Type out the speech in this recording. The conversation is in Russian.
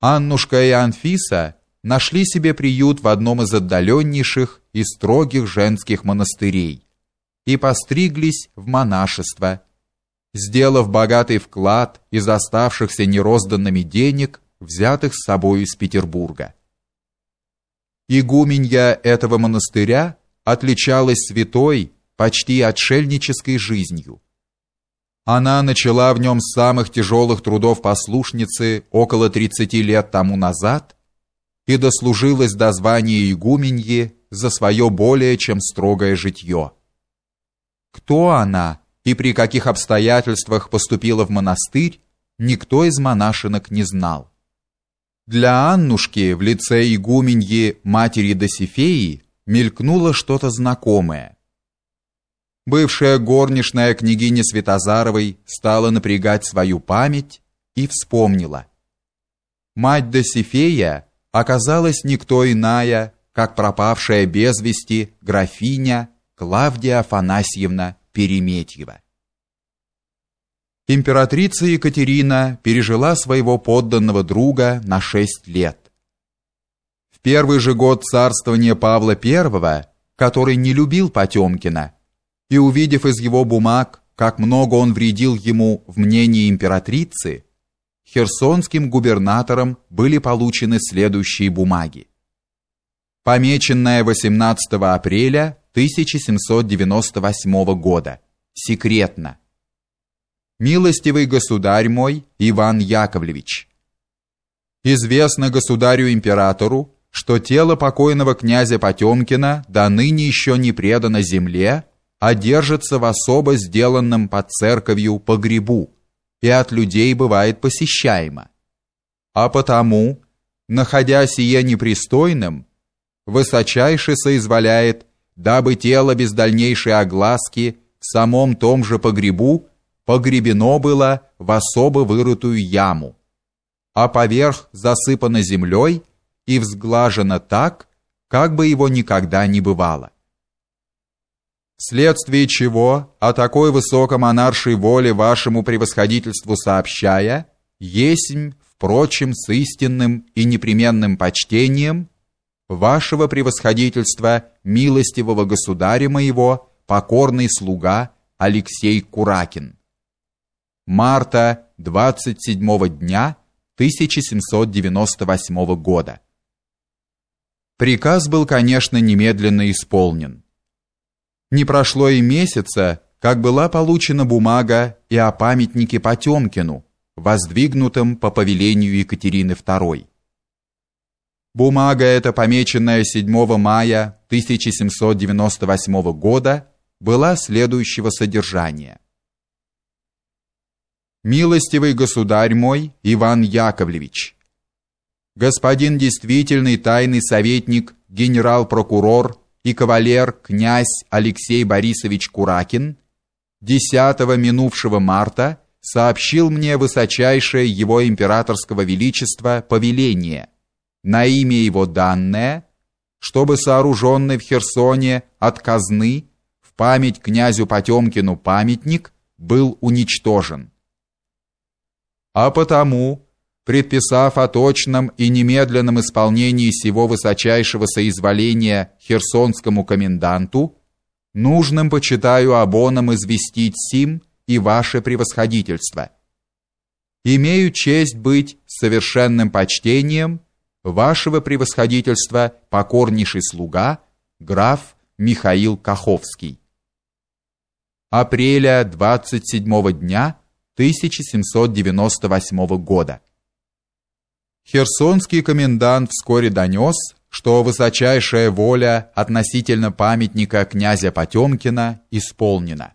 Аннушка и Анфиса нашли себе приют в одном из отдаленнейших и строгих женских монастырей и постриглись в монашество, сделав богатый вклад из оставшихся нерозданными денег, взятых с собой из Петербурга. Игуменья этого монастыря отличалась святой, почти отшельнической жизнью. Она начала в нем самых тяжелых трудов послушницы около 30 лет тому назад и дослужилась до звания игуменьи за свое более чем строгое житье. Кто она и при каких обстоятельствах поступила в монастырь, никто из монашинок не знал. Для Аннушки в лице игуменьи матери Досифеи мелькнуло что-то знакомое. Бывшая горничная княгиня Святозаровой стала напрягать свою память и вспомнила. Мать Досифея оказалась никто иная, как пропавшая без вести графиня Клавдия Афанасьевна Переметьева. Императрица Екатерина пережила своего подданного друга на шесть лет. В первый же год царствования Павла I, который не любил Потемкина, и увидев из его бумаг, как много он вредил ему в мнении императрицы, херсонским губернатором были получены следующие бумаги. Помеченная 18 апреля 1798 года. Секретно милостивый государь мой Иван Яковлевич. Известно государю-императору, что тело покойного князя Потемкина до ныне еще не предано земле, а держится в особо сделанном под церковью погребу и от людей бывает посещаемо. А потому, находя сие непристойным, высочайше соизволяет, дабы тело без дальнейшей огласки в самом том же погребу погребено было в особо вырытую яму, а поверх засыпано землей и взглажено так, как бы его никогда не бывало. Вследствие чего, о такой высокомонаршей воле вашему превосходительству сообщая, есмь, впрочем, с истинным и непременным почтением, вашего превосходительства, милостивого государя моего, покорный слуга Алексей Куракин марта 27 дня 1798 года. Приказ был, конечно, немедленно исполнен. Не прошло и месяца, как была получена бумага и о памятнике Потемкину, воздвигнутом по повелению Екатерины II. Бумага эта, помеченная 7 мая 1798 года, была следующего содержания – Милостивый государь мой Иван Яковлевич, господин действительный тайный советник, генерал-прокурор и кавалер князь Алексей Борисович Куракин 10 минувшего марта сообщил мне высочайшее его императорского величества повеление на имя его данное, чтобы сооруженный в Херсоне от казны в память князю Потемкину памятник был уничтожен. А потому, предписав о точном и немедленном исполнении сего высочайшего соизволения херсонскому коменданту, нужным почитаю обоном известить сим и ваше превосходительство. Имею честь быть совершенным почтением вашего превосходительства покорнейший слуга граф Михаил Каховский. Апреля 27 дня 1798 года. Херсонский комендант вскоре донес, что высочайшая воля относительно памятника князя Потемкина исполнена.